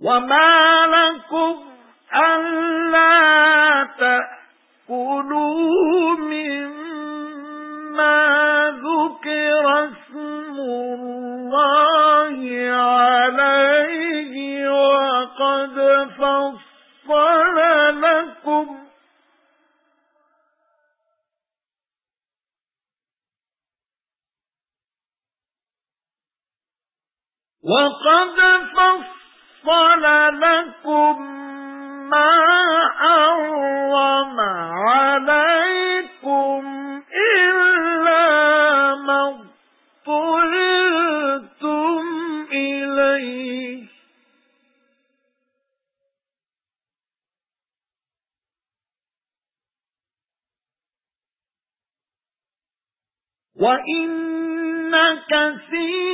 وَمَا لَكُمْ أَلَّا تَأْكُلُوا مِمَّا ذُكِرَ اسْمُ اللَّهِ عَلَيْهِ وَقَدْ فَصَّلَ لَكُمْ وَقَدْ فَصَّلَ لَكُم مَّا حَرَّمَ عَلَيْكُمْ إِلَّا مَا اضْطُرِرْتُمْ إِلَيْهِ. وَإِنَّ كَثِيرًا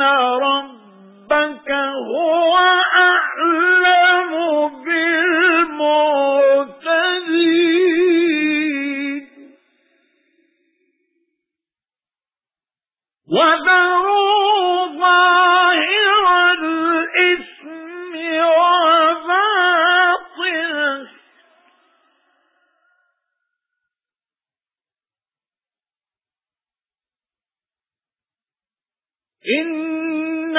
إِنَّ رَبَّكَ هُوَ أَعْلَمُ بِالْمُعْتَدِينَ وَذَرُوا إِنَّ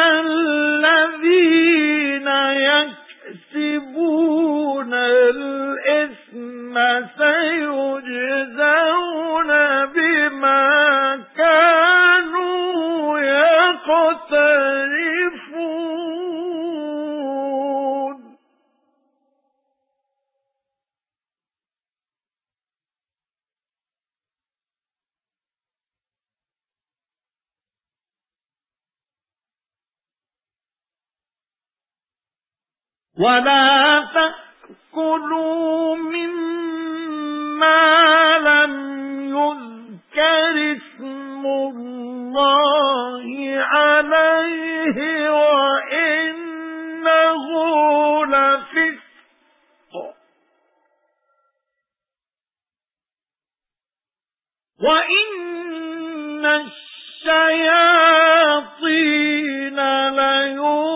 وَلَا تَأْكُلُوا مِمَّا لَمْ يُذْكَرِ اسْمُ اللَّهِ عَلَيْهِ وَإِنَّهُ لَفِسْقٌ وَإِنَّ الشَّيَاطِينَ لَيُوحُونَ